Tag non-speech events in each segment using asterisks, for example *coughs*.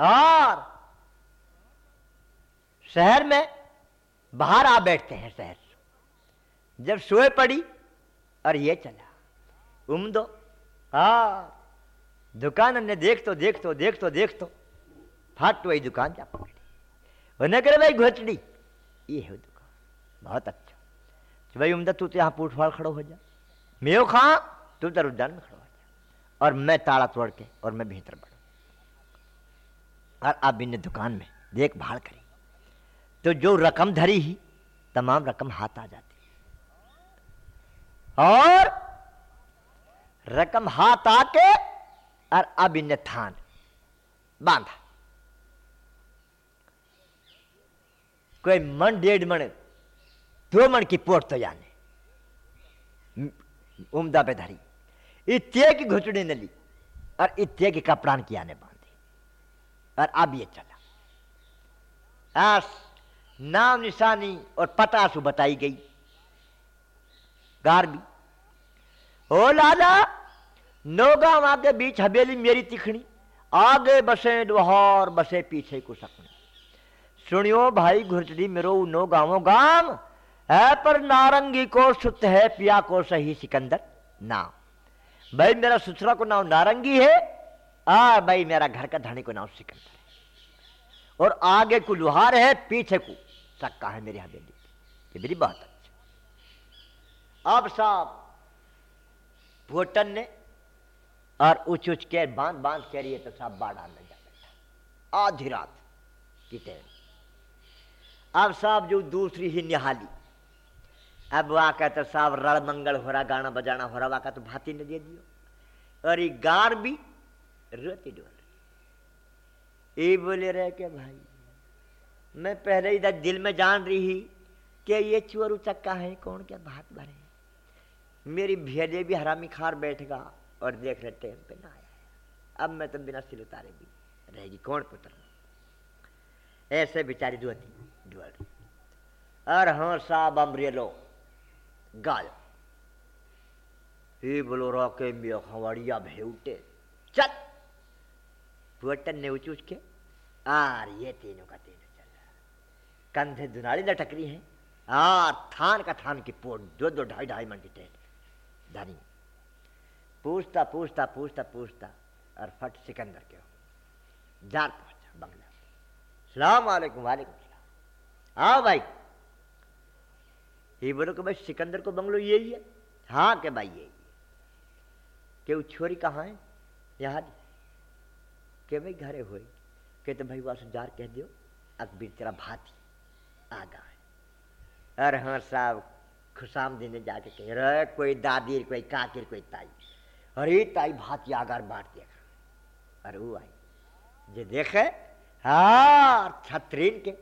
और शहर में बाहर आ बैठते हैं शहर से। जब सोए पड़ी और ये चला उम दो हाँ दुकान ने देख तो देख तो देख तो देख तो फाट वही दुकान जा पकड़ी। उन्हें करे भाई घोचड़ी ये है दुकान। बहुत अच्छा। तो भाई उमदा तू तो यहाँ पूठ फाड़ खड़ो हो जा। मैं खा, तू तो उद्यान में खड़ो हो जा। और मैं ताला तोड़ के और मैं भीतर बढ़ू और अब इन्हें दुकान में देखभाल करी। तो जो रकम धरी ही, तमाम रकम हाथ आ जाती। और रकम हाथ आके और अब इन्हें थान बांधा। कोई मन डेढ़ मन दो मन की पोट तो जाने उमदा पे धरी। इतने की घुचड़ी ने ली और इतने की कपड़ान की आने बांधी और अब ये चला। आस नाम निशानी और पतासु बताई गई। गार भी ओ लाला, नौगांव आगे बीच हवेली मेरी तिखणी, आगे बसे डोहर, बसे पीछे को सकनी सुनियो भाई घुरचड़ी मेरो नो गाँव गाँव, है पर नारंगी को सुत है, पिया को सही सिकंदर नाम। भाई मेरा ससुरा को नाम नारंगी है, आ भाई मेरा घर का धनी को नाम सिकंदर। और आगे को लुहार है, पीछे को। सक्का है मेरी हवेली ये मेरी बात अच्छा। अब साहब भोटन ने और उच उच के बाँध बाँध के रही तो साहब बाढ़ आने जा बैठा आधी रात की टेन अब साहब जो दूसरी ही निहाली। अब वाका तो साहब रण मंगल हो रहा, गाना बजाना हो रहा वाका तो भाती ने दे दियो। और ये गार भी रोती डोल। ये बोले, रहे के भाई, मैं पहले इधर दिल में जान रही ही कि ये चोर उचक्का है, कौन क्या बात भरे मेरी भेजे भी हरामी खार बैठेगा और देख रहे टाइम पे ना आया अब मैं तो बिना सिल उतारे भी रहेगी कौन पुत्र ऐसे बेचारी दुआती डुअल और हाँ साहब अमरेलो गाल। ही बोलो रोके मियो खवड़िया भेउटे चल पुअटन ने उच उच के आर ये तीनों का तीनों चल कंधे दुनाली लटक रही हैं। आर थान का थान की पोट दो दो ढाई ढाई मंडी टेट धनी। पूछता पूछता पूछता पूछता, और फट सिकंदर के जार पहुँचा, बंगला। सलाम वालेकुम वालेकुम सलाम। हाँ भाई। ये बोलो कि भाई सिकंदर को बंगलो यही है। हाँ के भाई यही है। के वो छोरी कहाँ है? यहाँ के भाई घरे हुए के तो भाई वासु जार कह दियो, अकबीर तेरा भाती, आ गए अरे हाँ साहब खुशाम दिन जाके कह रहे कोई दादी कोई काकिर, कोई ताई। अरे ताई भाती आगार बांट देखा अरे वो आई। जे देखे हाँ छत्रीन के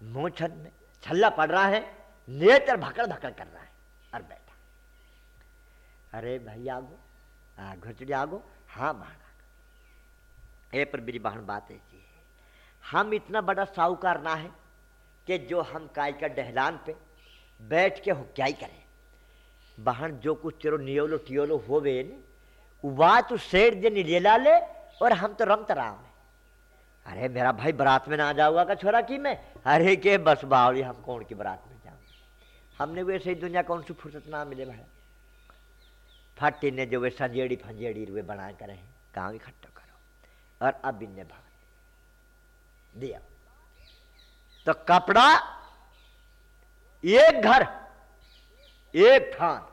मुँह छत में छल्ला पड़ रहा है, नेत्र भकड़ भकड़ कर रहा है, और बैठा। अरे भाई आगो, आ घुचड़ी आगो हाँ बहन आगो। ए पर मेरी बहन बात ऐसी है। हम इतना बड़ा साहूकार ना है कि जो हम काय का डहलान पे बैठ के हो क्या ही करें। बहन जो कुछ तेरो नियोलो टियोलो हो गए वह तो शेर दे निलेला ले और हम तो रमत राम है। अरे मेरा भाई बारात में ना जाऊँगा का छोरा की मैं? अरे के बस बावली, हम कौन की बारात में जाऊँ? हमने वैसे ही दुनिया कौन सी फुर्सत ना मिले भाई। फट्टी ने जो वे संजेड़ी फंजेड़ी वे बना कर, गाँव इकट्ठा करो और अब इनने भाग। दिया। तो कपड़ा, एक घर, एक थान,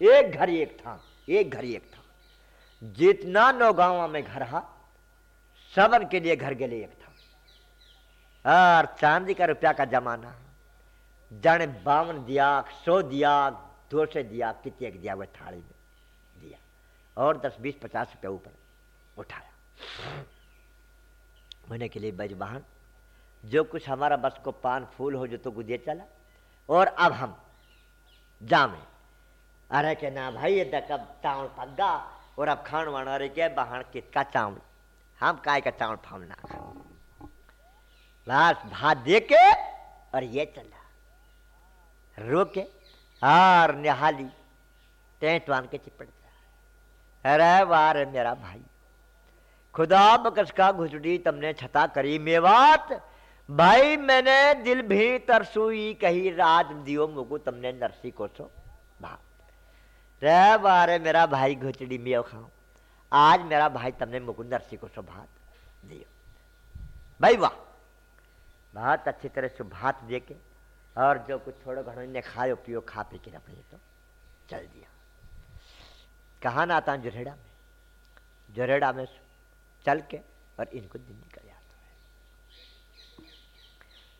एक घर, एक थान, एक घर, एक थान। जितना नौ गाँव में घर हा सबन के लिए घर के लिए एक था और चांदी का रुपया का जमाना जन बावन दिया, सौ दिया, दो सौ दिया, कितने दिया वह थाली में दिया। और दस, बीस, पचास रुपया ऊपर उठाया। होने के लिए बजवाहन जो कुछ हमारा बस को पान फूल हो, जो तो दे चला। और अब हम जामे। अरे के ना भाई दकब चावल पग्गा और अब खान वाण अरे के बहन किसका चावल हम काय का चावल फामना बस भात दे के और ये चला रोके और निहाली। टेंट बाँध के चिपट जा। अरे वाह मेरा भाई। खुदा बकस का घुसड़ी तुमने छता करी मेवात। भाई, मैंने दिल भी तरसुई कही राज दियो मुगु तुमने नरसी को सो रे बारे मेरा भाई घुचड़ी मेव खाओ आज मेरा भाई तुमने मुगु नरसी को सो भात दियो। भाई, वाह। बहुत अच्छी तरह से भात दे के और जो कुछ थोड़ा घड़ो ने खायो, पियो, खा पी के अपने तो। चल दिया। कहा ना आता जुरेड़ा में? जुरेड़ा में चल के और इनको दिन निकल जाता है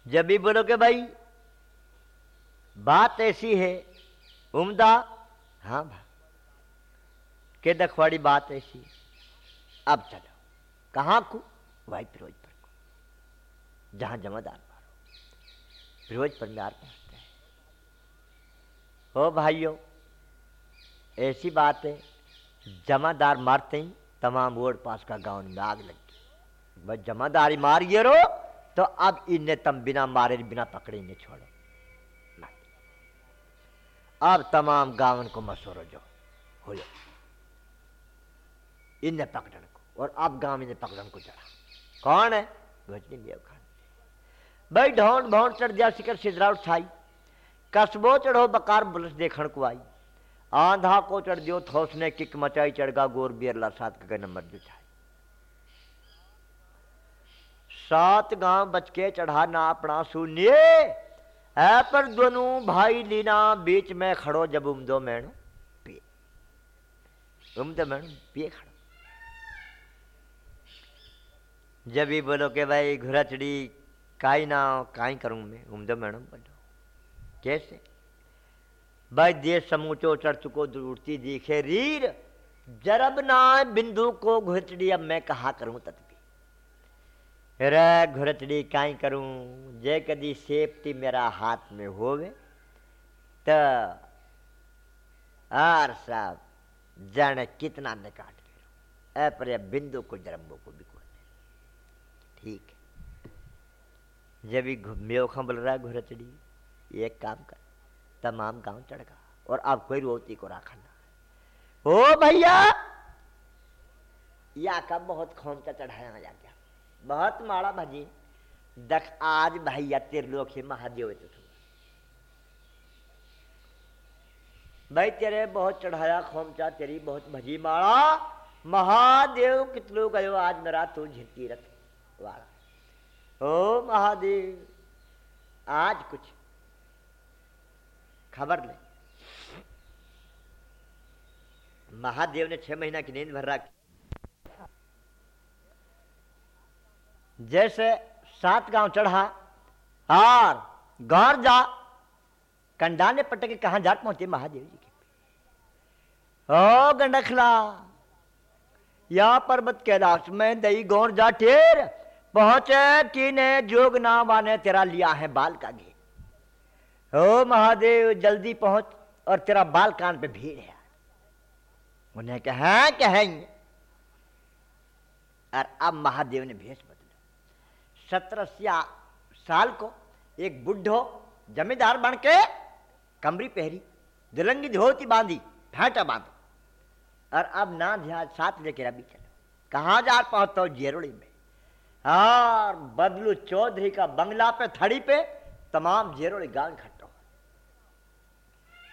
जब भी बोलो के भाई, बात ऐसी है, उमदा हाँ भा, के दखवाड़ी बात ऐसी अब चलो, कहाँ को? भाई, फिरोजपुर को, जहाँ जमादार मारो, फिरोजपुर में आर पहुँचते हैं। हो भाइयों, ऐसी बात है जमादार मारते ही तमाम वोट पास का गाँव में आग लग गई बस जमादारी मार ये रो तो अब इन्हें तम बिना मारे, बिना पकड़े इन्हें छोड़ो। अब तमाम गाँव को मसोरो जो हो इन्हें पकड़न को, और अब गाँव इन्हें पकड़न को चढ़ा कौन है? भजनी देव खान। भाई ढोंड भौंड चढ़ जा शिकर सिदरा उठाई कस्बो चढ़ो, बकार बुलस देखण को आई। आंधा को चढ़ दियो थोस ने किक मचाई, चढ़गा गोर बियरला सात का नंबर जुटाई सात गाँव बच के चढ़ा ना अपना सुनिए। है पर दोनों भाई लीना, बीच में खड़ो, जब उमदो मैणो पिए। उमदो मैणो पिए खड़ो। जब भी बोलो के भाई घुरचड़ी, काई ना काई करूँ मैं? उमदो मैणो बोलो, कैसे? देश समूचो चढ़ चुको दूरती दिखे रीर। जरब ना बिंदु को घुरचड़ी, अब मैं कहा करूँ तत्वी रे घुरचड़ी काई करूँ? जे कदी सेफ्टी मेरा हाथ में होवे तो आर साहब, जाने कितना ने काट ले पर बिंदु को जरम्बो को भी को ठीक जब ही मेव खबल रहा घुरचड़ी एक काम कर। तमाम गाँव चढ़गा और अब कोई रोती को रखना ओ भैया, या का बहुत खोमचा चढ़ाया जा गया। बहुत माड़ा भजी। दख, आज भैया तेरे लोग ही महादेव भाई, तेरे बहुत चढ़ाया खोमचा तेरी बहुत भजी माड़ा। महादेव कितलो गयो आज मेरा तू झिरती रख वाला। ओ महादेव, आज कुछ खबर ले। महादेव ने छह महीना की नींद भर रखी। जैसे सात गाँव चढ़ा और गौर जा कंडा ने पटके कहा जाट पहुँचे महादेव जी के ओ गंडखला या पर्वत कैलाश में दई गौर जा, टेर, पहुँचे कि ने जोग नाम ने तेरा लिया है बाल का घी ओ महादेव, जल्दी पहुँच और तेरा बाल कान पे भीड़ है। उन्हें कहा कहेंगे। और अब महादेव ने भेष बदला। सत्रह साल को एक बुढ़ो जमींदार बन के कमरी पहरी, दुलंगी धोती बांधी फेंटा बांधो। और अब ना ध्यान साथ लेके अभी चलो। कहा जा पहुँचता हो? जेरोड़ी में। और बदलू चौधरी का बंगला पे, थड़ी पे तमाम जेरोड़ी गाँव इकट्ठा।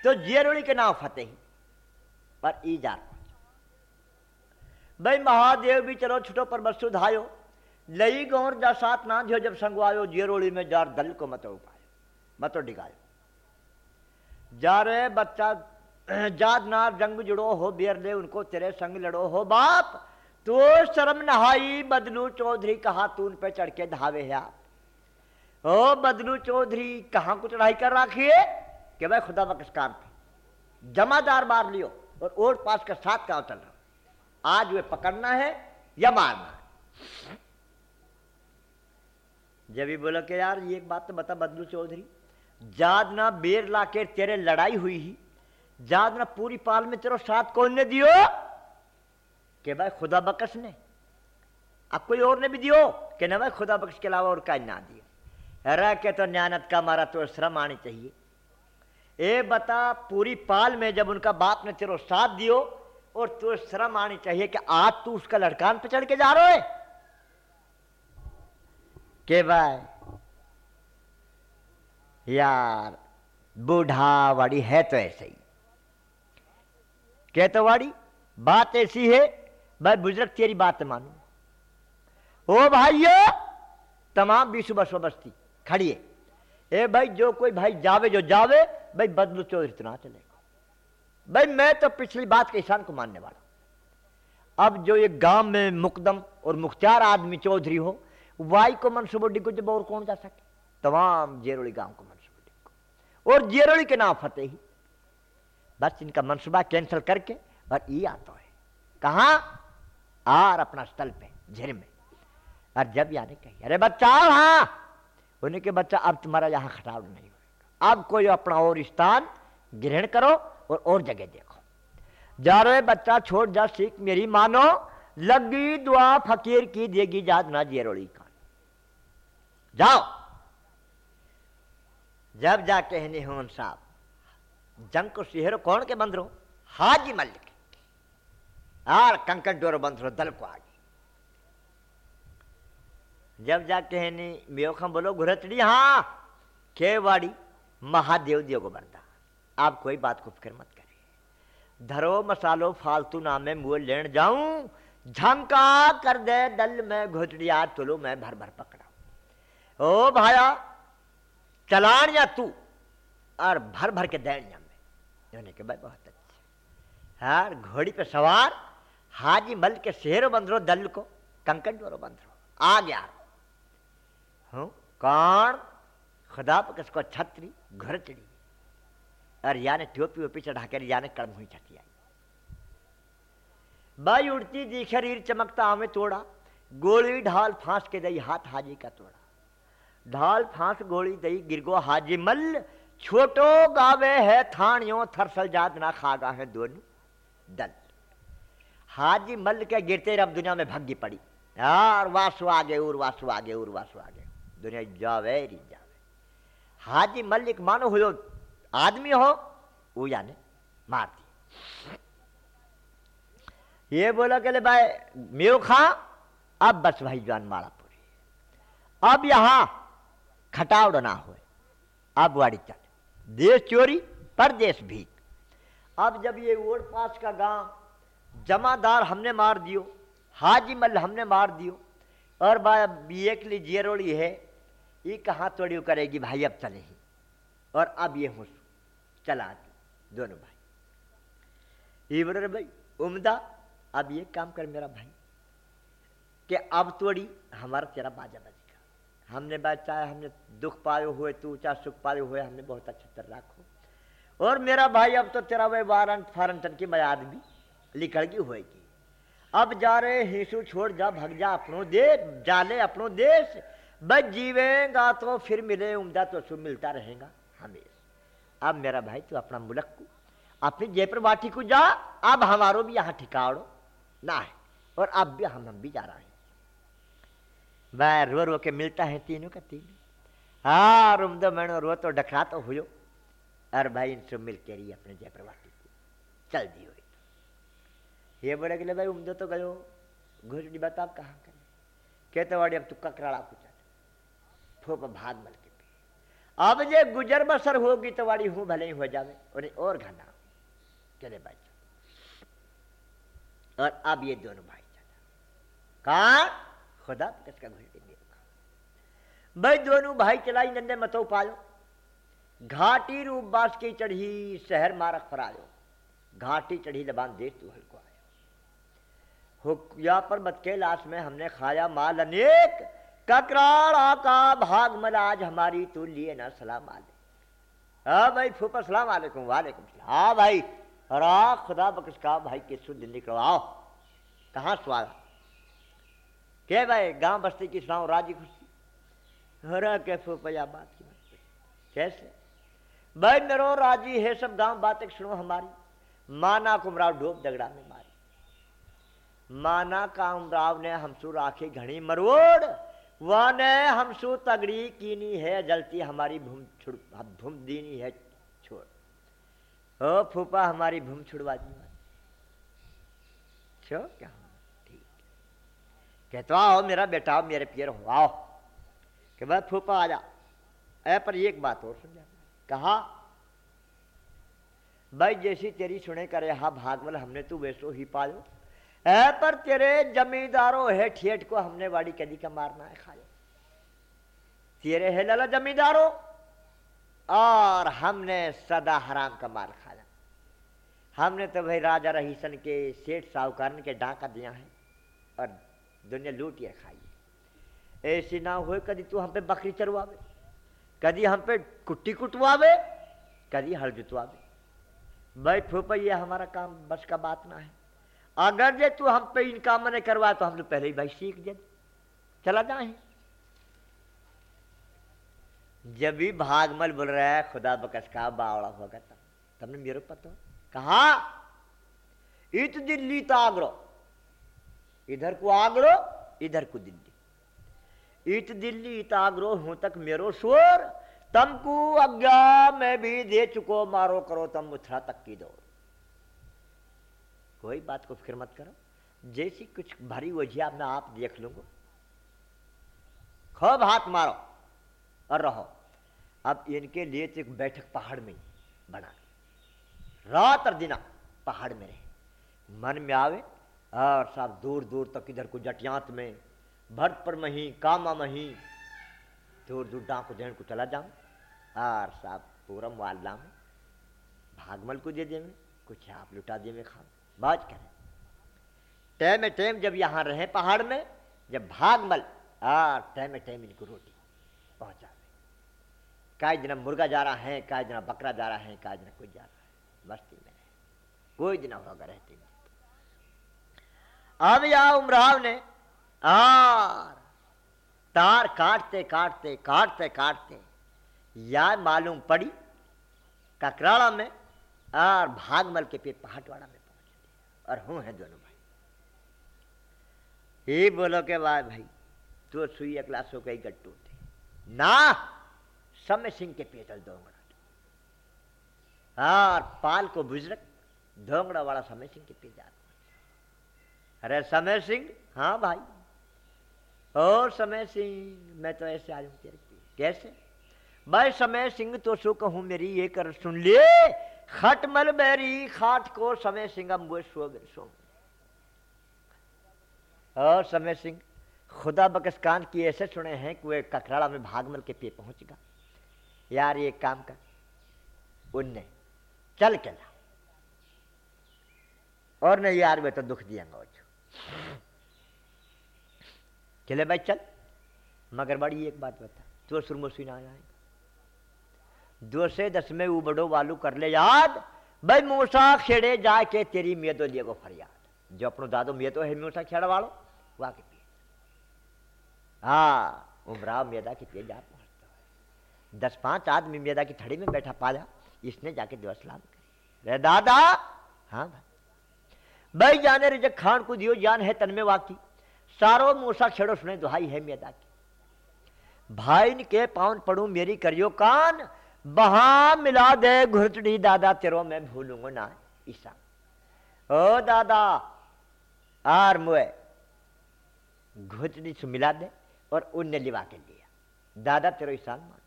तो जेरोड़ी के नाम फतेही, पर ईजार भाई महादेव भी चलो छुटो पर बस सुधायो। लई गौर जा साथ ना जो जब संगवायो जेरोड़ी में, जार दल को मतो उपायो, मतो डिगायो। जा रे बच्चा *clears throat* जाद ना जंग जुड़ो हो बेर ले उनको तेरे संग लड़ो हो, बाप तो शर्म नहाई बदलू चौधरी, कहा तून पे चढ़ के धावे है ओ बदलू चौधरी, कहाँ को चढ़ाई कर रखिए कि भाई खुदा बकस काम पे। जमादार मार लियो और ओट पास का साथ का रहा। आज वे पकड़ना है या मारना है? जब भी बोला कि यार, ये एक बात तो बता, बदलू चौधरी। जाद ना बेर ला के तेरे लड़ाई हुई ही। जाद ना पूरी पाल में तेरो साथ कौन ने दियो? कि भाई खुदा बकस ने। अब कोई और ने भी दियो? कि ना भाई खुदा बकस के अलावा और का ना दियो। रह के तो न्यानत का मारा तो श्रम आनी चाहिए। ए बता, पूरी पाल में जब उनका बाप ने तेरो साथ दियो, और तू शर्म आनी चाहिए कि आज तू उसका लड़कान पे चढ़ के जा रहे के भाई? यार बूढ़ा वाड़ी है तो ऐसे ही। कहते वाड़ी बात ऐसी है, भाई बुज़ुर्ग तेरी बात मानो। ओ भाइयों, तमाम बीसु बसो बस्ती है ए भाई, जो कोई भाई जावे जो जावे भाई बदलू चौधरी, इतना चलेगा भाई मैं तो पिछली बात के ईशान को मानने वाला अब जो ये गाँव में मुकदम और मुख्तार आदमी चौधरी हो, वाई को मनसूबो डिगो जब और कौन जा सके? तमाम जेरोली गाँव को मनसूबो डिगो। और जेरोली के नाम फतेह। ही बस इनका मनसूबा कैंसिल करके, और ये आता है। कहा? आर अपना स्थल पे, झेर में। और जब यानी कही, अरे बच्चा हाँ उन्हें के बच्चा, अब तुम्हारा यहाँ खटाव नहीं अब कोई अपना और स्थान ग्रहण करो और और जगह देखो। जा रहे बच्चा, छोड़ जा, सीख मेरी मानो। लगी दुआ फकीर की, देगी जाद ना जेरोड़ी का। जाओ। जब जाके है निहोन साहब, जंग को सिहरो कौन के बंद रहो? हाजी मल्लिक। आर कंकड़ डोर बंद रहो, दल को आगे। जब जाके है नी मेोखम बोलो, घुरतड़ी हाँ केवाड़ी महादेव देव को बरदा आप कोई बात को फ़िक्र मत करिए। धरो मसालो फालतू नामे मुँह लेन जाऊँ झंका कर दे दल में घुटड़िया, तुलो मैं भर भर पकड़ा। ओ भाया, चलान या तू? और भर भर के दैन या मैं? के भाई बहुत अच्छे। यार, घोड़ी पे सवार, हाजी मल के शेर बंदरो दल को, कंकड़ बंदरो आ गया हूँ? कौन? खुदा पर किसको छतरी घर चढ़ी। और याने टोपी वोपी चढ़ा कर याने कड़म हुई छठी आई। बाई उड़ती दी शरीर चमकता हमें तोड़ा, गोली ढाल फांस के दई हाथ हाजी का तोड़ा। ढाल फांस गोली दई गिरगो हाजी मल, छोटो गावे है थानियों, थरसल जात ना खागा है दोनों दल। हाजी मल के गिरते रब दुनिया में भग्गी पड़ी। यार वासु आगे, उर वासु आगे, उर वासु आगे। दुनिया जावे री जावे हाजी मल्लिक मानो हो आदमी हो वो यानी मार दी ये बोला के भाई, मेव खा, अब बस भाई जान मारा पूरी। अब यहाँ खटावड़ ना हो अब वाड़ी चल। देश चोरी, परदेश भीख। अब जब ये ओड पास का गाँव, जमादार हमने मार दियो, हाजी मल हमने मार दियो, और भाई अब एक ली जेरोड़ी है ये कहाँ तोड़ी करेगी, भाई, अब चले ही और अब ये हूँ, चला दी, दोनों भाई। ये बोले भाई, उमदा, अब ये काम कर मेरा भाई, कि अब तोड़ी हमारा तेरा बाजा बजेगा। हमने बात चाहे, हमने दुख पाए हुए, तू चाहे सुख पाए हुए, हमने बहुत अच्छा तरह रखो। और मेरा भाई अब तो तेरा वह वारंट फारंटन की मयाद भी लिखड़गी होएगी। अब जा रहे हिंसू छोड़ जा, भग जा अपनों दे जाले अपनों देश बस जीवेगा तो फिर मिले उमदा तो सुख मिलता रहेगा, हमेशा। अब मेरा भाई, तू अपना मुलक को, अपनी जयपुर वाटी को जा, अब हमारो भी यहाँ ठिकाड़ो, ना है, और अब भी हम हम भी जा रहे हैं। वह रो रो के मिलता है तीनों का तीन। हाँ रुम दो मैंने रो तो डखरा तो हुयो। और भाई इनसे मिल के रही अपने जयपुर वाटी को। चल दी हुई ये बोले कि भाई, उमदो तो गयो। घुसड़ी बता कहाँ कहते वाड़ी, अब तुक्का कराड़ा कुछ फूप भाग मल के पी अब जे गुजर बसर होगी तो वाड़ी हूँ, भले ही हो जावे। और और घना। चले भाई और अब ये दोनों भाई चला कहा? खुदा किसका घुस भाई, दोनों भाई चलाई नंदे मतो पायो घाटी रूप बास की चढ़ी, शहर मारक फरायो घाटी चढ़ी लबान देश तू हल्को आयो। हुया पर मत लाश में हमने खाया माल अनेक ककराड़ा का भाग मल आज हमारी तू लिए ना, सलाम आले। हाँ भाई, फूफा, सलाम वालेकुम वालेकुम हाँ भाई अरे खुदा बख्श का भाई के शुद्ध निकलो, आओ। कहाँ स्वाद के भाई, गाँव बस्ती की सुनाओ, राज़ी खुशी। हरा के फूफा बात की कैसे? भाई मेरो राज़ी है, सब गाँव बातें सुनो हमारी। माना कुमराव डोब दगड़ा में मारी। माना कामराव ने हमसू राखी घड़ी मरोड़ वाने हमसु तगड़ी कीनी है, जलती हमारी भूम छुड़ भूम दीनी है छोड़। ओ फूफा, हमारी भूम छुड़वा दी। क्यों क्या? ठीक। कहते आओ मेरा बेटा आओ मेरे पियर हो, आओ। कि भाई फूफा आ जा। ऐ, पर एक बात और समझा। कहा, भाई, जैसी तेरी सुने करे, हा, भागवल हमने तू वैसो ही पायो है, पर तेरे जमींदारों है ठेठ को हमने वाड़ी कदी का मारना है खायो तेरे है लला जमींदारों, और हमने सदा हराम का माल खाया हमने तो भाई राजा रहीसन के सेठ साहूकार के डाका दिया है, और दुनिया लूटिया खाई ऐसी ना हो कभी तू हम पे बकरी चरवावे, कभी हम पे कुट्टी कुटवावे, कभी हल जुतवावे। भाई फूफा, ये हमारा काम बस का बात ना है। अगर जे तू हम पे इन काम नहीं करवा तो हम तो पहले ही भाई सीख जे चला जाए जब भी भागमल बोल रहा है, खुदा बकस का बावड़ा होगा तब तुमने मेरे पता कहा, इत दिल्ली तो आगरो। इधर को आगरो, इधर को दिल्ली। इत दिल्ली इत आगरो, हूँ तक मेरो शोर। तमको अज्ञा मैं भी दे चुको, मारो करो, तम मुथरा तक की दौड़। कोई बात को फ़िक्र मत करो। जैसी कुछ भारी वजिया मैं आप देख लूँगा। खूब हाथ मारो और रहो। अब इनके लिए तो एक बैठक पहाड़ में बना रात और दिना पहाड़ में रहे। मन में आवे और सब दूर दूर तक इधर को जटियांत में भरत पर मही कामा मही दूर दूर डांको देन को चला जाऊँ। और सब पूरम वाला में भागमल को दे दे में कुछ आप लुटा दे में खाओ बात करें। टाइम टाइम जब यहाँ रहे पहाड़ में, जब भागमल और टाइम टाइम इनको रोटी पहुँचा काय दिन मुर्गा जा रहा है काय दिन बकरा जा रहा है काय दिन कोई जा रहा है, मस्ती में कोई दिन होगा रहते अब या उमराव ने और तार काटते काटते काटते काटते या मालूम पड़ी, ककराड़ा में और भागमल के पेट पहाटवाड़ा में और हूँ है दोनों भाई। ये बोलो के बाद भाई तो सुई अगला सो कई गट्टू थे ना, समय सिंह के पेटल दोंगड़ा और पाल को बुजरक धोंगड़ा वाला समय सिंह के पेट अरे समय सिंह हाँ भाई। और समय सिंह, मैं तो ऐसे आज तेरे कैसे? भाई समय सिंह तो सो कहूँ मेरी ये कर सुन ले खटमल बैरी खाट को समय सिंह सो सो और समय सिंह खुदा बकसकान की ऐसे सुने हैं कि वे ककराड़ा में भागमल के पे पहुंचेगा यार ये काम कर, उनने चल के ला। और नहीं यार वे तो दुख दिया चले भाई चल, मगर बड़ी एक बात बता तो सुरमुसी ना आएगा दो से दस में वो बड़ो वालू कर ले याद। भाई मूसा खेड़े जाके तेरी मेदो लिए को फरियाद। जो अपनो दादो मेदो है, मूसा खेड़ा वालो, वाह के पिए हाँ उमरा मेदा के पिए जा पहुँचता है। दस पाँच आदमी मेदा की थड़ी में बैठा पाया इसने जाके दिवस सलाम रे दादा हाँ भाई। भाई जाने रे जब खान को दियो जान है तन में वाकी। सारो मूसा खेड़ो सुने दुहाई है मेदा की। भाई के पावन पड़ू मेरी करियो कान बहा मिला दे घुरचड़ी, दादा, तेरो मैं भूलूँगा ना, ईसा। ओ, दादा, आर मुए घुचड़ी से मिला दे और उनने लिवा के लिया। दादा, तेरो ईसान मान।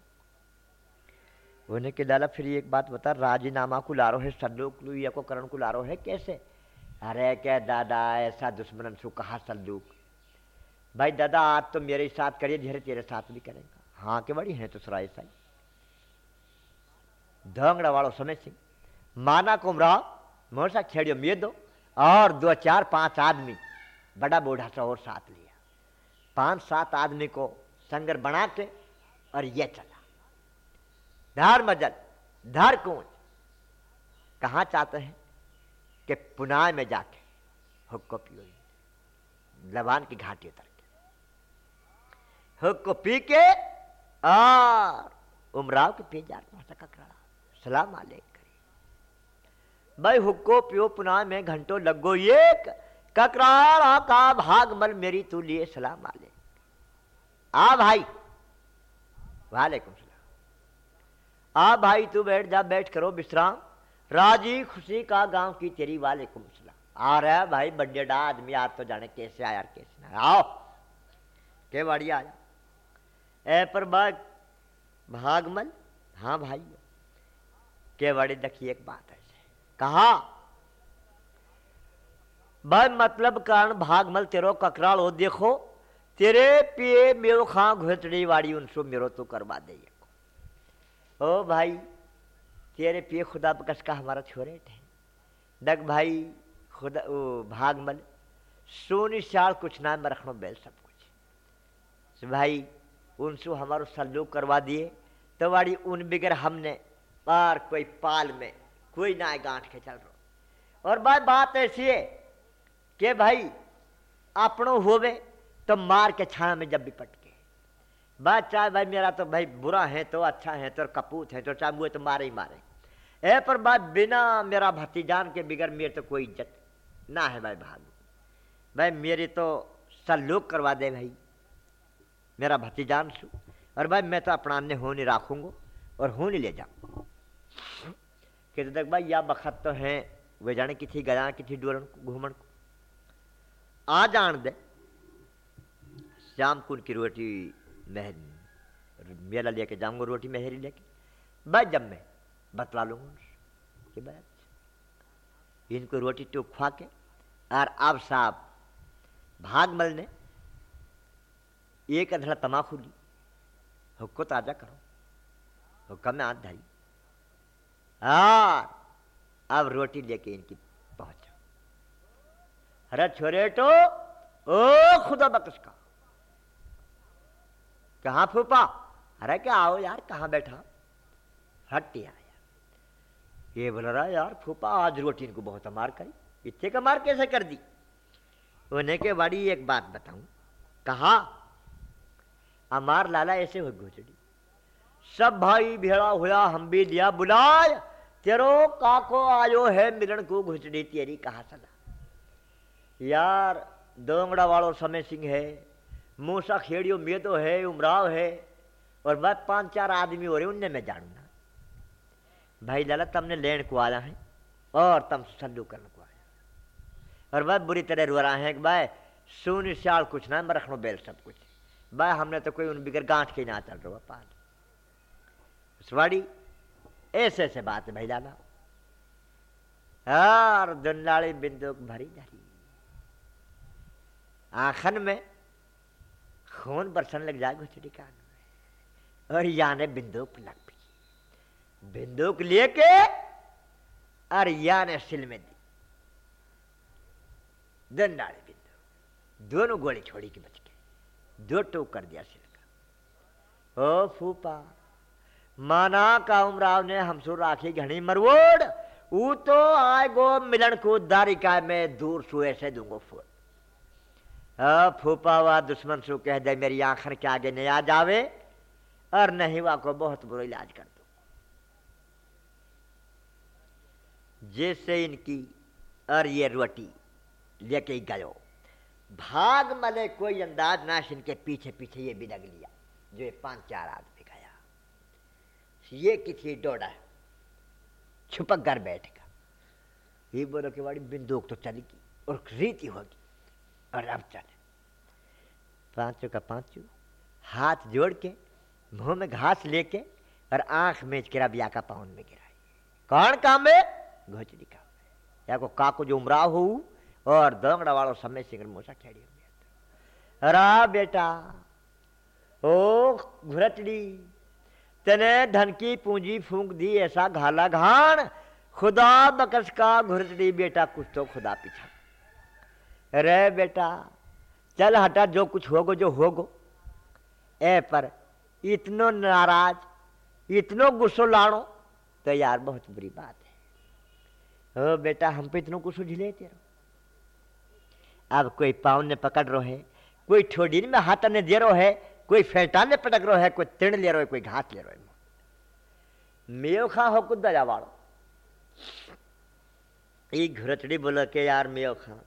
उन्हें के, दादा, फिर एक बात बता, राजीनामा को लारो है, सल्लूक लुया को करण को लारो है, कैसे? अरे क्या दादा, ऐसा दुश्मन सु कहा सल्लूक? भाई, दादा, आप तो मेरे साथ करिए धीरे तेरे साथ भी करेंगे। हाँ के बड़ी है तो सराय साई। धंगड़ा वालों समय सिंह माना कुमरा, मोसा खेड़ियो मेदो, और दो चार पाँच आदमी, बड़ा बूढ़ा सा और साथ लिया। पाँच सात आदमी को संगर बना के और ये चला। धार मजल, धार कूच। कहा चाहते हैं कि पुनाय में जाके हुक्को पियो लबान की घाटी उतर के। हुक्को पी के और उमराव के पे जा ककड़ा सलाम करी भाई हुक्को पियो पुना में घंटों लगो एक ककराड़ा का भाग मल मेरी तू लिए सलाम आले आ भाई, वालेकुम सलाम। आ भाई, तू बैठ जा, बैठ करो विश्राम राज़ी खुशी का गाँव की तेरी वालेकुम सलाम। आ रहा है भाई बड्डेडा आदमी यार तो जाने कैसे आया यार कैसे ना। आओ, के बाड़ी आया ए, पर बाग भागमल हाँ भाई के बड़ी देखिए एक बात है। कहा, भाई मतलब कारण भागमल तेरो ककराल हो देखो, तेरे पिए मेरो खा घुसड़ी वाड़ी उनसो मेरो तो करवा दे ओ भाई, तेरे पिए खुदा बकस का हमारा छोरे थे? डग भाई, खुदा, ओ भागमल सोनी साल कुछ ना में बेल सब कुछ। भाई उनसो हमारो सल्लूक करवा दिए तो वाड़ी उन बिगर हमने बार कोई पाल में, कोई ना गांठ के चल रहा। और बात बात ऐसी है कि भाई अपनों होवे तो मार के छाया में जब भी पटके। बात चाहे भाई, मेरा तो भाई बुरा है तो अच्छा है तो कपूत है तो चाहे मुझे तो मारे ही मारे। ए, पर बात बिना मेरा भतीजान के बिगर मेरे तो कोई इज़्ज़त ना है भाई भाग भाई, मेरे तो सल्लूक करवा दे भाई, मेरा भतीजान सु। और भाई, मैं तो अपना अन्य हो नहीं राखूँगा और हो नहीं ले जाऊँ कहते भाई या बखत तो है, वे जाने किसी गया, किसी डोरन को घूमन को। आ जान दे। शाम को उनकी रोटी महर मेला लेके जाऊँगा, रोटी मेहरी लेके। भाई जब मैं बतला लूँगा अच्छा। इनको रोटी तो खुआ के, और अब साहब, भाग मल ने एक अधड़ा तमाखू ली, हुक्को ताज़ा करो। हुक्का में हाथ धरी और अब रोटी लेके इनकी पहुँचा अरे छोरे तो ओ खुदा बकस का। कहा फूफा? अरे क्या आओ यार, कहाँ बैठा? हट आया ये बोल रहा यार फूफा, आज रोटी इनको बहुत मार करी इतने का मार कैसे कर दी? उन्हें के बड़ी एक बात बताऊँ। कहा, अमार लाला ऐसे हो घुचड़ी सब भाई भेड़ा हुआ हम भी दिया बुलाय तेरो काको आयो है मिलन को घुचड़ी तेरी कहा सला यार, दोंगड़ा वालों समय सिंह है, मूसा खेड़ियो मेदो है, उमराव है, और बस पाँच चार आदमी हो रहे उनने मैं जानू ना। भाई लाला, तुमने लेन को आया है, और तुम सल्लू करने को आया और बस बुरी तरह रो रहा है कि भाई सुन सियाल कुछ ना, मैं रखनो बेल सब कुछ। भाई हमने तो कोई उन बिगर गांठ के ना चल रहा पाल स्वाड़ी, ऐसे ऐसे बात भाई लाला और दुनलाड़ी बिंदु भरी धरी आखन में खून बरसन लग जाए घुचड़ी कान में। और याने बिंदुक लग पी। बिंदुक लेके और याने सिल में दी। दंडाड़ी बिंदु दोनों गोली छोड़ी के बच गए। दो टोक कर दिया सिल का। ओ फूपा माना का उमराव ने हमसो राखी घनी मरवोड़, ऊ तो आए गो मिलन को दारिका में दूर सुए से दूंगो फूल। फूपा हुआ दुश्मन सु कह दे, मेरी आंखन के आगे नहीं आ जावे और नहीं हुआ को बहुत बुरा इलाज कर दो। जैसे इनकी और ये रोटी लेके गयो। भाग मले कोई अंदाज ना इनके पीछे पीछे ये भी लग लिया, जो ये पाँच चार आदमी। ये किसी डोडा छुपक कर बैठेगा। ये बोलो कि बड़ी बिंदुक तो चलेगी और रीति होगी। और अब चले। पाँचों का पाँचों, हाथ जोड़ के मुँह में घास लेके और आँख में रबिया का पाउन में गिराई कौन काम है? घोचड़ी काम या को काको जो उमरा हो और दंगड़ा वालों समय सिंगर मोसा खेड़ी हो अरा बेटा, ओ घुरचड़ी तेने धन की पूंजी फूंक दी ऐसा घाला घाण। खुदा बकस का घुरचड़ी बेटा कुछ तो खुदा पीछा। रे बेटा, चल हटा जो कुछ होगो जो होगो। ए पर इतनो नाराज़, इतनो गुस्सो लाड़ो तो यार बहुत बुरी बात है। ओ बेटा, हम पे इतनो गुस्सो झिले तेरो। अब कोई पाँव ने पकड़ रो है, कोई ठोडी में हाथ ने दे रो है कोई फेटा ने पटक रो है, कोई तिण ले रो है, कोई घास ले रो है। मेयो खा हो कुछ दया वाड़ो। ये घुरचड़ी बोल के, यार मेयो खा,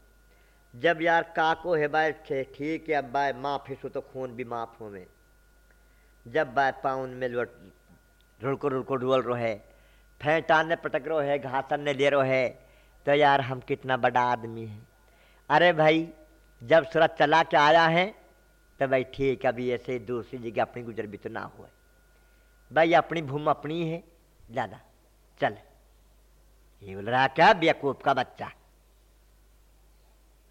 जब यार काको है बाय ठीक है, अब बाय माफ़ हिस्सो तो खून भी माफ़ हो में जब बाय पाउन में लोट, रुड़को रुड़को डुअल रो है फेंटान ने पटक रो है घासन ने ले रो है तो यार हम कितना बड़ा आदमी है। अरे भाई, जब सूरत चला के आया है तो भाई ठीक है, अभी ऐसे दूसरी जगह अपनी गुजर भी तो ना हो भाई, अपनी भूम अपनी है। ज़्यादा चल। ये बोल रहा, क्या बेवकूफ़ का बच्चा?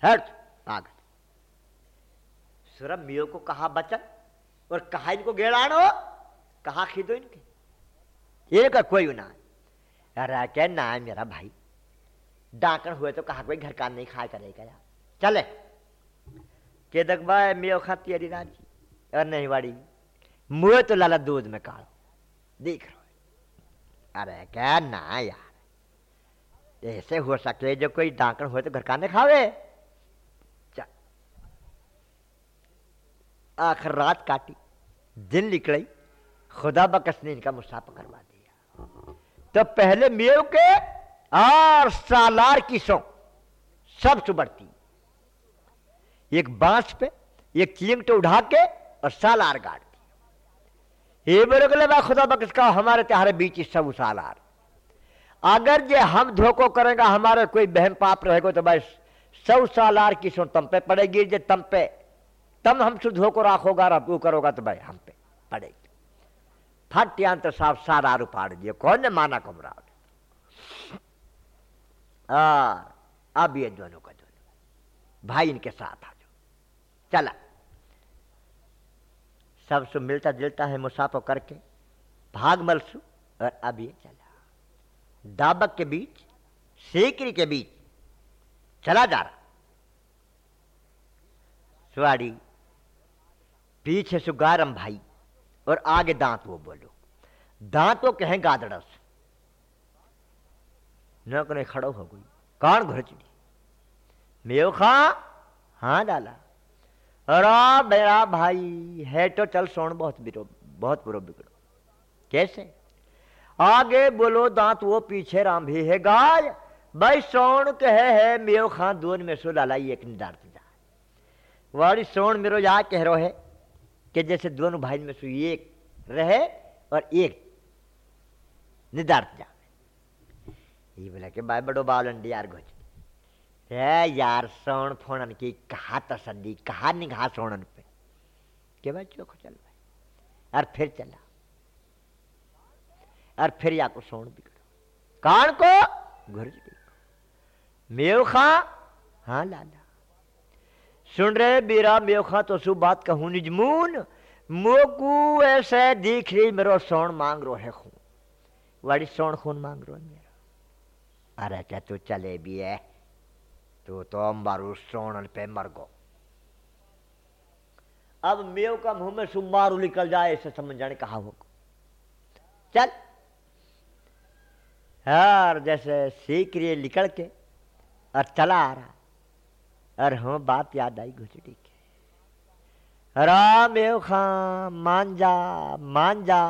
हट आग सुरभ मियो को कहा बचन और कहा इनको गेड़ानो कहा खीदो इनके? ये का कोई ना अरे क्या ना है मेरा भाई। डाकन हुए तो कहा, कोई घर का नहीं खाया करेगा यार चले। के दकबा मियो खाती अरी राज़ी और नहीं वाड़ी। मुँह तो लाला दूध में काढ़ो देख रहो अरे क्या ना यार। ऐसे हो सके जो कोई डाकन हुए तो घर का खावे। आखिर रात काटी। दिन निकली। खुदा बकस ने इनका मुसाफा करवा दिया। तो पहले मेव के और सालार की सो। सब चुबड़ती एक बाँस पे, एक चिंगट उठा के और सालार गाड़ दी ये बोले बा खुदा बकस का हमारे त्योहारे बीच सब सालार। अगर जे हम धोखो करेंगे, हमारे कोई बहन पाप रहेगा तो भाई सौ सालार की सो तम पे पड़ेगी जे तम पे। तम हम शुद्ध होकर राखोगा वो करोगा तो भाई हम पे पड़ेगी। फट तो साफ़ सारा उपाड़ दिए कौन ने माना घुमरा अब ये दोनों का दोनों। भाई इनके साथ आ चला। सबसे मिलता जुलता है मुसाफो करके। भाग मलसू और अब ये चला। दाबक के बीच, सेकरी के बीच चला जा रहा। सुवाड़ी पीछे सुगारम भाई और आगे दांत वो बोलो। दांत वो कहें गादड़स न को खड़ो हो गई। कौन घुरचड़ी? मेव खा हाँ डाला अरे मेरा भाई है तो चल सोन बहुत बिरो, बहुत बुरो बिगड़ो। कैसे? आगे बोलो दांत वो पीछे राम भी है गाय। भाई सोन कहे है मेव खां दोन में सो डाला एक निदार वाड़ी सोन मेरो या कह रो है कि जैसे दोनों भाई में से एक रहे और एक निदार्थ जावे ये बोला कि भाई बड़ो बाल अंडी यार घोच। यार सोन फोड़न की कहा तसदी कहा निगाह सोनन पे। के भाई चोख चल भाई, और फिर चला। और फिर या को सोन बिगड़ो। कान को को मेव खा हाँ लाला। सुन रहे बीरा मेखा तो सु बात कहूँ निजमून। मोकू ऐसे दिख रही, मेरो सोन मांग रो है खून। वाड़ी सोन खून मांग रो है मेरा। अरे क्या तू चले भी है? तू तो मारू सोन पे मर गो अब मेव का मुँह में सुमारू निकल जाए ऐसे समझ जाने कहा हो चल। यार जैसे सीख रही निकल के, और चला आ रहा। अरे हाँ बात याद आई घुचड़ी के। राम एव खां मान जा मान जा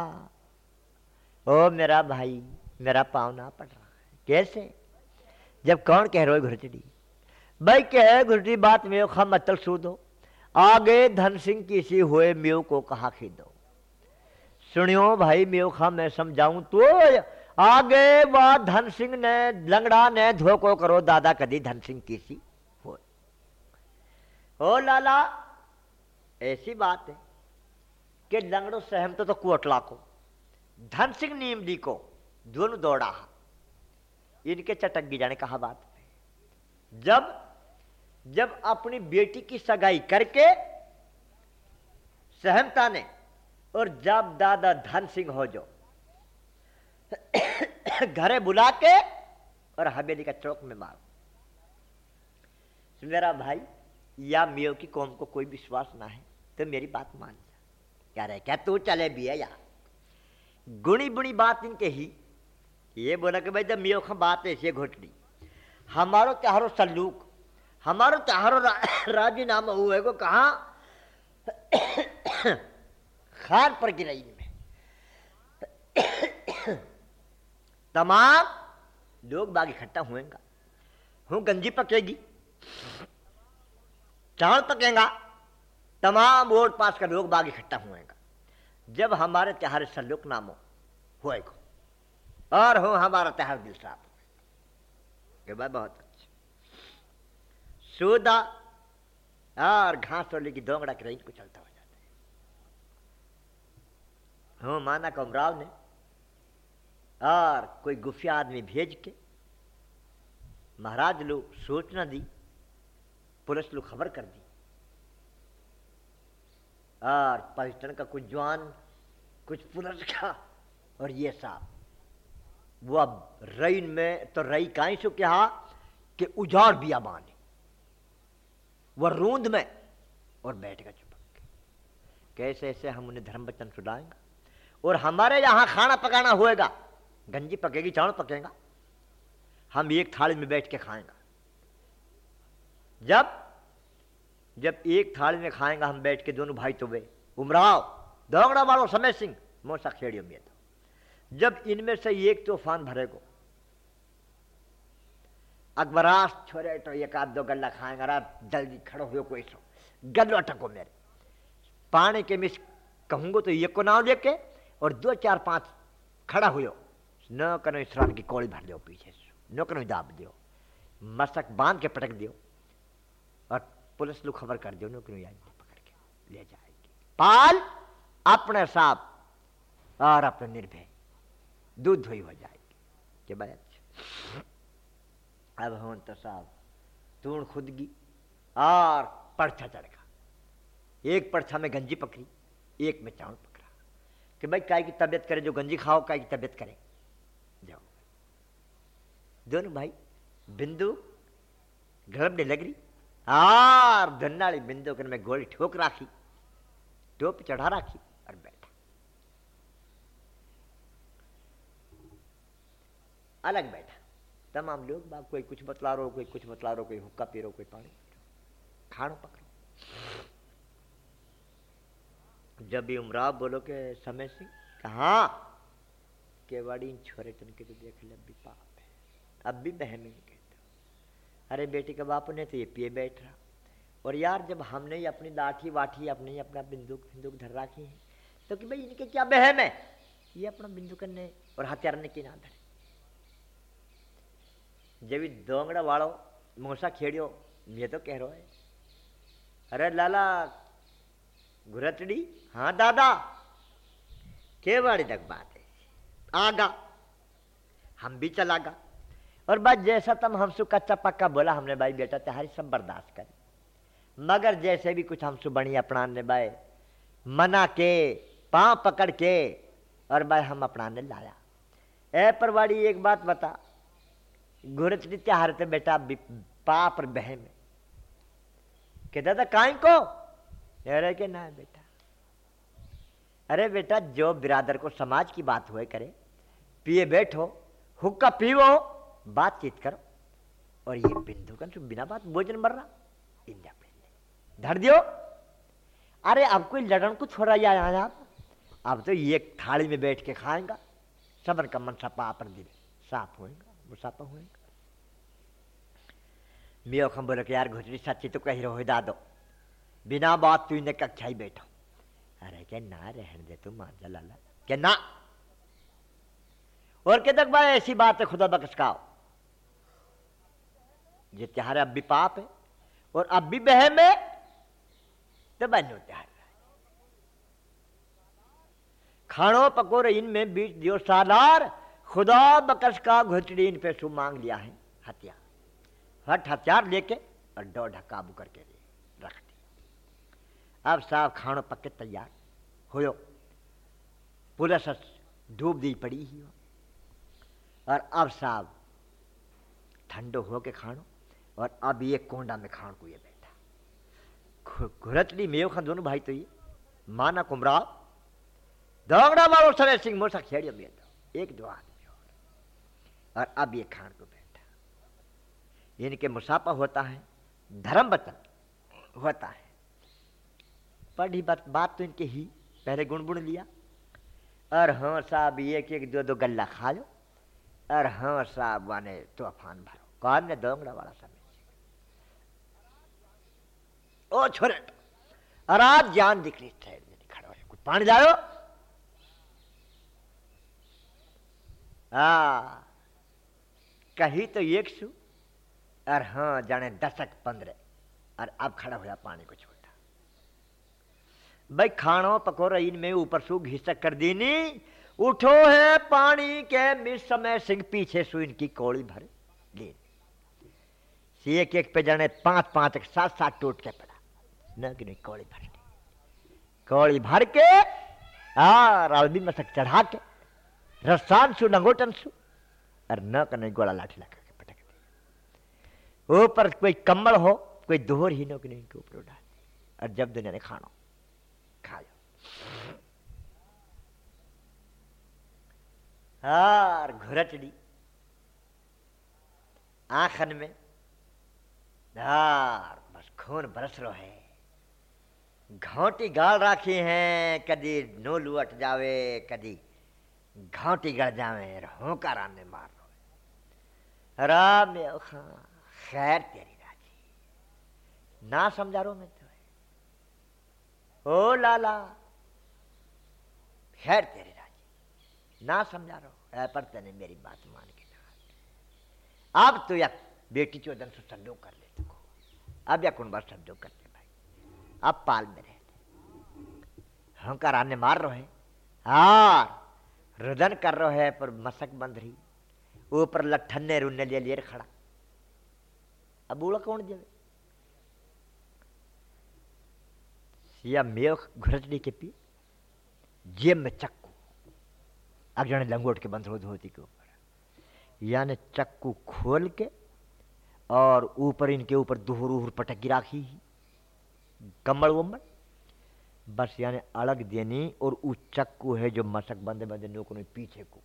ओ मेरा भाई, मेरा पाँव ना पड़ रहा है। कैसे? जब कौन कह रहे हो भाई कह घुरचड़ी बात में खा मतल सूदो आगे धन सिंह किसी हुए मेव को कहा खीदो सुनियो भाई मेव खा मैं समझाऊं तो आगे वह धन सिंह ने, लंगड़ा ने धोखो करो, दादा कदी धन सिंह किसी ओ लाला, ऐसी बात है कि लंगड़ो सहम तो कोटला को धन सिंह नीमडी को दोनों दौड़ा। इनके चटक जाने कहा बात जब जब अपनी बेटी की सगाई करके सहमता ने और जब दादा धन सिंह हो जो, घरे बुला के और हवेली का चौक में मारो। मेरा भाई, या मियो की कौम को कोई विश्वास ना है तो मेरी बात मान जा। क्या रहे, क्या तू चले भी है या गुणी बुणी बात इनके ही। ये बोला कि भाई जब मियो का बात ऐसे घोटनी, हमारो चारो सल्लूक हमारो चारो रा, *coughs* राजीनामा हुए को कहा? *coughs* खान पर गिराई में। *coughs* तमाम लोग बाग इकट्ठा हुएगा। हूँ गंजी पकेगी। चावल पकेगा। तमाम वोट पास का लोग बाग इकट्ठा हुएगा। जब हमारे त्योहार सल्लुक नामो होएगा। और हो हमारा त्योहार दिल साफ़। बाद बहुत सूदा और घास वाले की दोंगड़ा के को चलता हो जाता है। हाँ माना कमराव ने और कोई गुफिया आदमी भेज के, महाराज लोग सूचना दी, पुलिस लोग खबर कर दी। और पाकिस्तान का कुछ जवान, कुछ पुलिस का, और ये साहब। वो अब रईन में तो रई काई सो कहा कि उजाड़ बिया बाने वह रूंद में और बैठेगा चुपक के कैसे ऐसे हम उन्हें धर्म वचन सुनाएँगे और हमारे यहाँ खाना पकाना होएगा, गंजी पकेगी, चावल पकेगा, हम एक थाली में बैठ के खाएँगे। जब जब एक थाली में खाएँगा, हम बैठ के दोनों भाई तो वे, उमराव, दोगड़ा वालों समय सिंह, मोसा खेड़ियों में तो। जब इनमें से एक तूफ़ान भरेगो अकबरास छोरे तो एक आध दो गल्ला खाएँगे रा जल्दी खड़ो हुए कोई सो। गल्लो अटको मेरे। पानी के मिस कहूंगो तो एक को नाव लेके और दो, चार, पाँच खड़ा हुए न कनो शराब की कोड़ी भर दो पीछे न करो दाब दियो मस्तक बाँध के पटक दियो और पुलिस लोग खबर कर दियो न कनो पकड़ के ले जाएगी। पाल, अपने साथ और अपने निर्भय, दूध धोई हो जाएगी। के अच्छा अब हम तो साहब तूण खुदगी और परछा चढ़गा एक परछा में गंजी पकड़ी, एक में चावल पकड़ा। कि भाई काय की तबीयत करे, जो गंजी खाओ काय की तबीयत करे। जाओ। दोनों भाई, बिंदु गड़बड़े लग रही और धन्नाड़ी बिंदु के में गोली ठोक राखी, टोप चढ़ा राखी और बैठा। अलग बैठा। तमाम लोग बाप कोई कुछ बतला रहो कोई कुछ बतला रहो कोई हुक्का पी रहो कोई पानी खाड़ो पकड़ो। जब भी उमराव बोलो के समय सिंह कहा केवाड़ी छोरे टन के तो देख ले अभी पाप है। अब भी बहन कहते अरे बेटी के बाप ने तो ये पिए बैठ रहा। और यार, जब हमने ही अपनी लाठी वाठी, अपने ही अपना बिंदुक बिंदुक धर रखी है तो कि भाई इनके क्या बहम है? ये अपना बिंदु करने और हथियार ने की ना धरे? वाड़ो मोसा खेड़ियो ये तो कह रहा है, अरे लाला घुरतड़ी हाँ दादा। के बड़ी तक बात है? आगा। हम भी चला गा और बस जैसा तुम हमसे कच्चा पक्का बोला, हमने भाई बेटा तुम्हारी सब बर्दाश्त करे। मगर जैसे भी कुछ हमसे बनी अपनाने भाई, मना के, पाँव पकड़ के, और भाई हम अपनाने लाया। ए, परवाड़ी, एक बात बता। घुरचड़ी त्योहार थे बेटा पाप बह में के दादा काई को? अरे के ना बेटा। अरे बेटा, जो बिरादर को समाज की बात हुए करे, पिए बैठो, हुक्का पीवो, बातचीत करो, और ये बिंदु का बिना बात भोजन मर रहा इंडिया धर दियो। अरे अब कोई लड़न को छोड़ा या आप अब तो ये थाली में बैठ के खाएगा, सबर का मन सपा पर दिल साफ़ होएगा। मुसाफा होएगा मियो खम बोले कि यार घुटरी सच्ची तो कही रहो दादो बिना बात तू इन्हें कक्षा ही बैठो। अरे क्या ना रहने दे तू मान जा लाला क्या ना? और के तक भाई ऐसी बात है खुदा बकसकाओ ये त्योहार अब भी पाप है और अब भी बहम है तो बनो त्योहार खानो पकोरे इनमें बीच दियो सालार। खुदा बकस का घुटड़ी इन पे सु मांग लिया है, हथियार। हट हथियार लेके और दौड़ काबू करके रख दिया अब साहब खानो पक्के तैयार। हो पुलिस डूब दी पड़ी ही हो। और अब साहब, ठंडो हो के खानो और अब ये कोंडा में खान को ये बैठा। घुरतली मेव खान दोनों भाई तो ये, माना कुमरा दौगड़ा मारो सरे सिंह, मोसा खेड़ियो में एक दो आदमी और और अब ये खान को बैठा। इनके मुसाफा होता है, धर्म वचन होता है। पढ़ी बात बात तो इनके ही, पहले गुण गुण लिया। और हाँ साहब एक एक दो दो गल्ला खा लो। और हाँ साहब, वाने तूफ़ान भरो। कौन ने दोंगड़ा वाला समय? ओ छोरे अराज जान दिख रही थे खड़ा हो कुछ पानी लाओ। आ कही तो एक सु और हाँ जाने दशक पंद्रह, और अब खड़ा हुआ पानी को छोटा। भाई खानो पको रही में ऊपर सु घिसक कर दीनी, उठो है पानी के मिस समय सिंह, पीछे सु इनकी कौड़ी भर ले एक एक पे जाने पाँच पाँच सात सात टूट के पड़ा न कि नहीं कौड़ी भर कौड़ी भर के, आ, रालबी मसक चढ़ा के रसान सु नंगोटन सु और न कने गोला लाठी लगा के पटक दी ऊपर कोई कम्बल हो, कोई दोहर ही नो कि नहीं के ऊपर डाल और जब दुनिया ने खाना खा लो हार घुरचड़ी आखन में हार बस खून बरस रो है। घाटी गाल राखी है कदी नोलू अट जावे कदी घाटी गड़ जावे होकार आने मार। राम खैर तेरी राज़ी ना समझा रो मैं तो ओ लाला, खैर तेरी राज़ी ना समझा रो। है पर तेने मेरी बात मान के ना अब तो या बेटी चौदन से संडो कर ले तुको। अब या कौन बार संडो करते अब पाल में रहते हंकार आने मार रहे हार रुदन कर रहे है पर मसक बंद रही। ऊपर लठन्ने रुन्ने लिए लिए खड़ा। अब बूढ़ा कौन जावे या मेव घुरचड़ी के पी, जेब में चक्कू। अब जाने लंगोट के बंद हो धोती के ऊपर। यानी चक्कू खोल के और ऊपर इनके ऊपर दोहर उहर पटक राखी ही। कम्बल वम्बल बस यानी अलग देनी और वो चक्कू है जो मशक बंदे बंदे नोक पीछे को।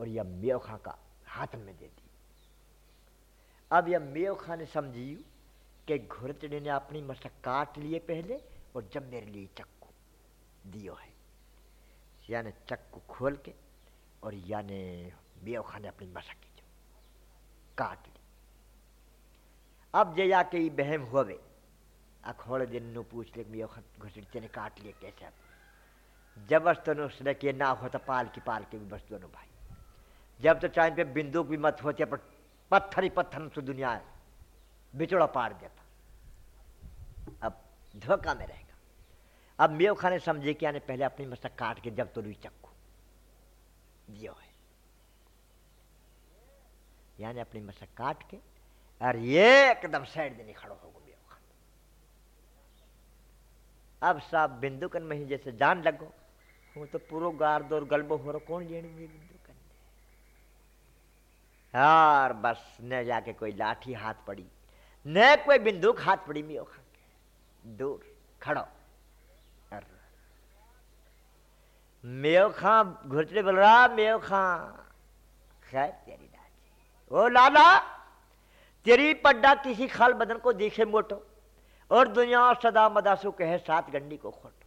और यह मेव खा का हाथ में दे दी। अब यह मेव खा ने समझी कि घुरचड़े ने अपनी मशक काट लिए पहले और जब मेरे लिए चक्कू दियो है। यानी चक्कू खोल के और यानी मेव खा ने अपनी मशक की काट ली। अब जे जाके बहम हुए अखोड़ दिन नु पूछ ले मियो घुसड़ते ने काट लिए कैसे जब बस तो उसने के ना हो तो पाल की पाल के भी बस दोनों भाई। जब तो टाइम पे बिंदुक भी मत होते पर पत्थर ही पत्थर से दुनिया है। बिचड़ा पार देता अब धोखा में रहेगा। अब मेव खाने समझे कि आने पहले अपनी मसक काट के जब तो रुई चक्कू। दियो है। यानी अपनी मसक काट के, और ये एकदम साइड देने खड़ो हो अब साहब बिंदुकन में ही जैसे जान लगो, वो तो पूरो गार दो गलबो हो रहा, कौन लेने में यार बस न जाके कोई लाठी हाथ पड़ी, न कोई बिंदुक हाथ पड़ी, मियो खा दूर, खड़ो। मेयो खां घुटने बोल रहा खां। खैर, तेरी राज़ी ओ लाला, तेरी पड्डा किसी खाल बदन को दिखे मोटो, और दुनिया सदा मदासु कहे सात गंडी को खोटो।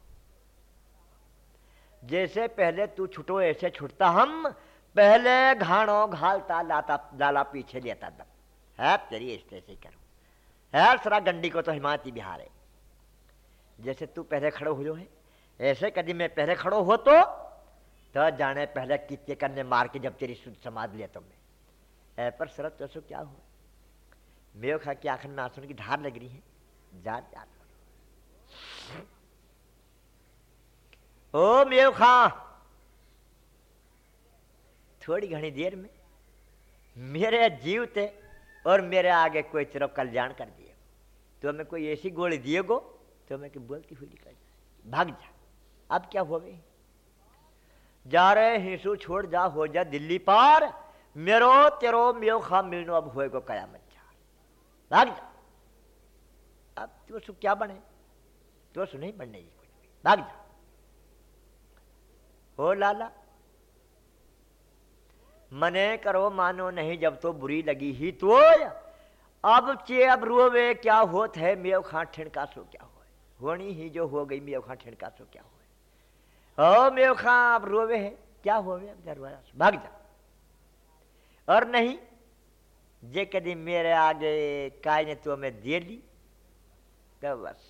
जैसे पहले तू छुटो, ऐसे छुटता हम पहले घाणो घालता, लाता, लाला पीछे लेता दम। है तेरी ऐसे ऐसे करो। है सरा गंडी को तो हिमाती बिहार है। जैसे तू पहले खड़ो हो जो है, ऐसे कभी मैं पहले खड़ो हो तो तो जाने पहले कितने करने मार के जब तेरी शुद्ध समाज लिया तो मैं। है पर शरत तो क्या हुआ? मेरे खा के आखिर में आँसू की धार लग रही है। जा जा ओ मेव खां थोड़ी घनी देर में मेरे जीव थे और मेरे आगे कोई तेरा कल्याण कर दिए। तो मैं कोई ऐसी गोली दिए गो तो मैं कि बोलती हुई निकल जाए भाग जा। अब क्या हो गई? जा रहे हिंसू छोड़ जा, हो जा दिल्ली पार। मेरो, तेरो मेव खा मिलनो अब होएगो कयामत जा। भाग जा। अब तो सु क्या बने? तो सु नहीं बनने कुछ भी। भाग जा। हो लाला मने करो मानो नहीं, जब तो बुरी लगी ही तो। अब चे अब रोवे, क्या होत है? मेव खां ठिणका सो क्या हो होनी ही जो हो गई, मेव खां ठिणका सो क्या हो मेव खां अब रोवे है, क्या होवे? दरवाज़ा भाग जा। और नहीं, जे कदी मेरे आगे काय ने तो मैं दे ली तो बस।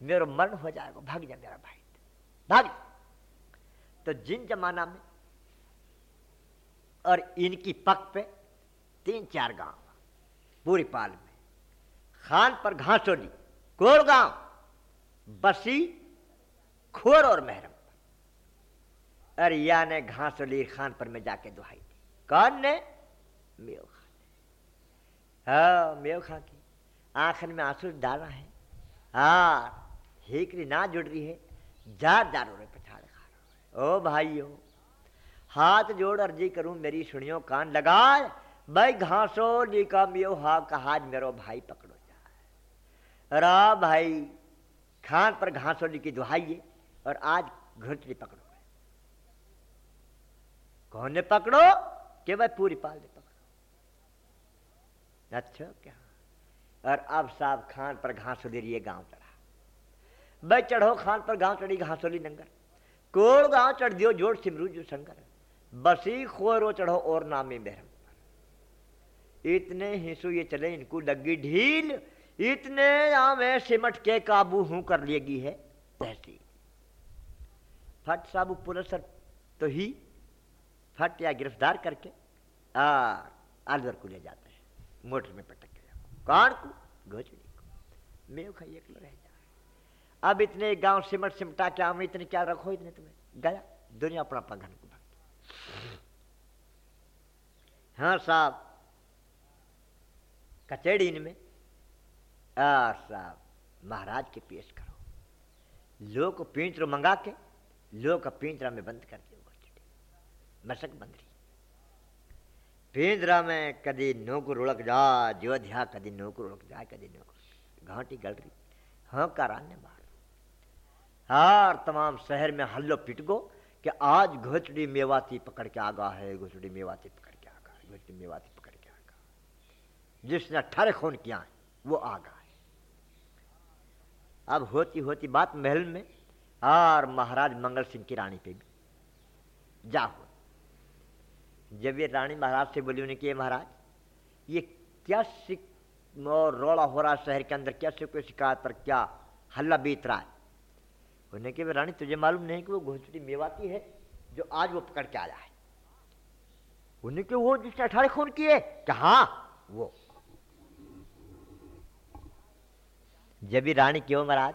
मेरा मरण हो जाएगा, भाग जा मेरा भाई। भाग जा। तो जिन जमाना में और इनकी पक पे तीन चार गाँव। पूरी पाल में। खान पर घासोली कोलगांव बसी खोर और महरम। अरिया ने घासोली खान पर में जाके दुहाई दी। कौन ने? मेव खान। हाँ मेव खान की। आखिर में आँसू डाला है। हाँ हेकरी ना जुड़ रही है, जार जार रहे पछाड़ खा रहे ओ भाइयों हाथ जोड़ अर्जी करूँ, मेरी सुनियो कान लगा भाई घासो जी का मियो हा कहा, मेरो भाई पकड़ो जाए। रा भाई, खान पर घासो की दुहाई और आज घुटली पकड़ो कौन ने पकड़ो? कि भाई पूरी पाल ने पकड़ो। अच्छा क्या? और अब साहब खान पर घासोली रही गाँव चढ़ा। भाई चढ़ो खान पर, गाँव चढ़ी घासोली नंगर कोड़ गाँव चढ़ दियो, जोड़ सिमरू जो संगर। बसी खोरो चढ़ो और नामी बहरम इतने हिंसू ये चले, इनको लगी ढील। इतने मैं सिमट के काबू हूँ कर लेगी है तहसील फट साबू पुलिस तो ही, फट या गिरफ़्तार करके और अलवर को ले जाते हैं। मोटर में पटक के कौन को? घोचड़ी को। मेव रह जाए अब इतने गाँव सिमट सिमटा के आम इतने क्या रखो इतने तुम्हें? गया। दुनिया अपना घर को। हाँ साहब। कचेड़ी इनमें। और साहब, महाराज के पेश करो। लोग को पिंजरो मंगा के, लोग का पिंजरा में बंद कर दियो मशक बंद रही। पिंजरा में कदी नोक उड़क जा जोध्या कदी नौकर उड़क जा कदी नोक घाटी गल रही। हाँ का रान्य मार हार तमाम शहर में हल्लो पिट गो कि आज घोचड़ी मेवाती पकड़ के आगा है घोचड़ी मेवाती पकड़ के आगा है घोचड़ी मेवाती पकड़ के आगा जिसने अठारह खून किया है, वो आगा है। अब होती होती बात महल में, और महाराज मंगल सिंह की रानी पे भी। जा हो जब ये रानी महाराज से बोली, उन्हें कि महाराज, ये क्या सिक, और रोड़ा हो रहा शहर के अंदर क्या कोई शिकायत पर क्या हल्ला बीत रहा है? उन्हें कि रानी, तुझे मालूम नहीं कि वो घोंसड़ी मेवाती है, जो आज वो पकड़ के आया है? उन्हें कि वो जिसने अठारह खून किए हाँ। वो। जब रानी क्यों महाराज,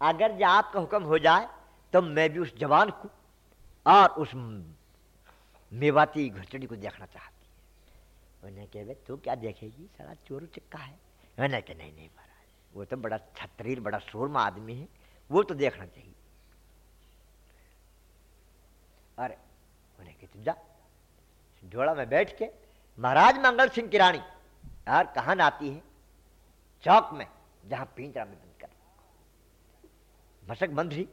अगर जो आपका हुक्म हो जाए तो मैं भी उस जवान को और उस मेवाती घुसड़ी को देखना चाहती है। उन्हें कहे तू क्या देखेगी? सारा चोर चिक्का है। मैंने कहा, नहीं नहीं, महाराज, वो तो बड़ा छतरीर, बड़ा शोरमा आदमी है। वो तो देखना चाहिए। अरे, उन्हें कहे तू जा जोड़ा में बैठ के महाराज मंगल सिंह की रानी, यार कहा आती है? चौक में, जहाँ पिंजरा में बंद कर मशक बंद रही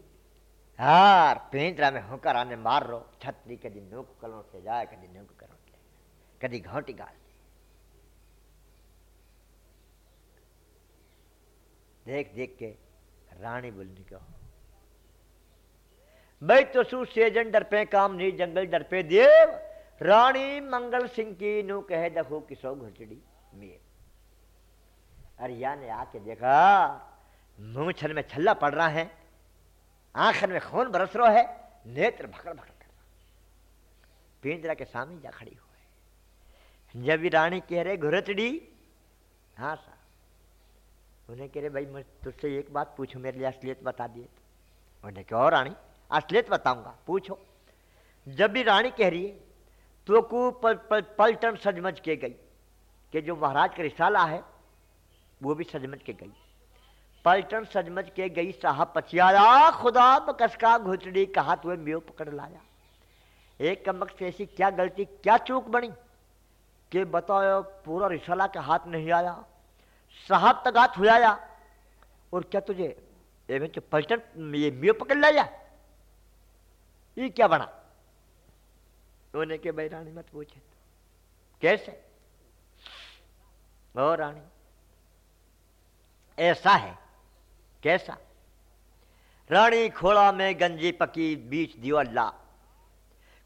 यार पिंजरा में होकर आने मार रो, छतरी कभी नोक कलों से जाए, कभी नोक कलों के कभी घोटी गाल देख देख के रानी बोलने को भाई तो सु डर पे, काम नहीं, जंगल डर पे, देव। रानी मंगल सिंह की नु कहे, देखो किसो घुचड़ी मेर अरिया ने आके देखा मुँह छल में छल्ला पड़ रहा है आंखन में खून बरस रहा है, नेत्र भकड़ भकड़ कर रहा पिंजरा के सामने जा खड़ी हुए जब भी रानी कह रहे, घुरचड़ी? हाँ साहब। उन्हें कह रहे भाई मैं तुझसे एक बात पूछूँ मेरे लिए असलियत बता दिए तो। उन्हें कहो रानी असलियत बताऊँगा पूछो। जब भी रानी कह रही है तो को पल, पल, पलटन सजमज के गई कि जो महाराज का रिसाला है वो भी सजमज के गई। पलटन सजमज के गई साहब पचियाया खुदा बकस का घुचड़ी कहा तुए म्यो पकड़ लाया। एक कमक से ऐसी क्या गलती क्या चूक बनी कि बताओ पूरा रिसाला के हाथ नहीं आया? हाथ हुआ और क्या तुझे एवं तो पलटन ये म्यो पकड़ लाया? ये क्या बना? उन्हें के भाई रानी मत पूछे। कैसे? ओ रानी, ऐसा है। कैसा? रानी खोड़ा में गंजी पकी बीच दियो अल्लाह।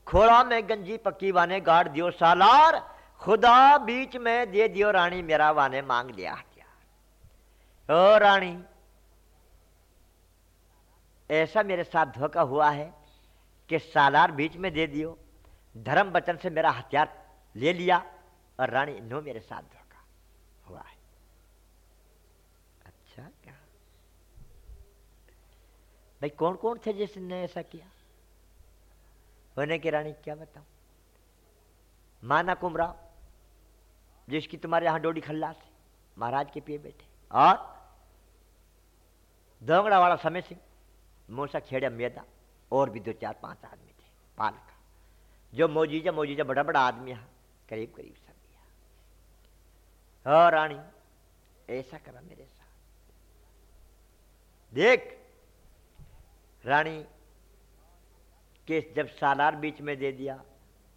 खोड़ा में गंजी पकी वाने गाड़ दियो सालार। खुदा बीच में दे दियो रानी मेरा वाने मांग लिया। ओ रानी, ऐसा मेरे साथ धोखा हुआ है कि सालार बीच में दे दियो, धर्म वचन से मेरा हथियार ले लिया और रानी नो मेरे साथ धोखा हुआ है। अच्छा क्या? भाई कौन कौन थे जिसने ऐसा किया? होने की रानी क्या बताऊँ? माना कुमरा जिसकी तुम्हारे यहाँ डोडी खल्ला थी महाराज के पिए बैठे। और दोंगड़ा वाला समय सिंह मूसा खेड़ा मेदा और भी दो चार पाँच आदमी थे पाल का जो मोजीजा मोजीजा बड़ा बड़ा आदमी है, करीब करीब सब और रानी, ऐसा करा मेरे साथ। देख, रानी के जब सालार बीच में दे दिया,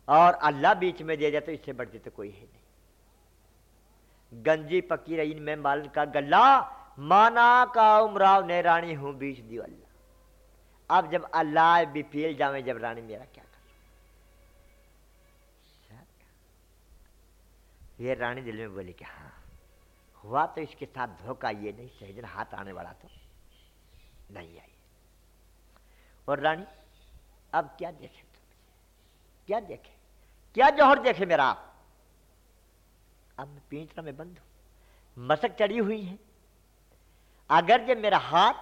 और अल्लाह बीच में दे दिया तो इससे बढ़ती तो कोई है नहीं। गंजी पकी रही में मालन का गल्ला माना का उमराव ने रानी हूँ बीच दियो अल्लाह अब जब अल्लाह भी बिपेल जावे, जब रानी मेरा क्या कर ये रानी दिल में बोली कि हाँ हुआ तो इसके साथ धोखा ये नहीं सही दिन हाथ आने वाला तो नहीं आई। और रानी, अब क्या देखे तो क्या देखे? क्या जौहर देखे मेरा आप? अब मैं में बंद हूँ। मशक चढ़ी हुई है। अगर जब मेरा हाथ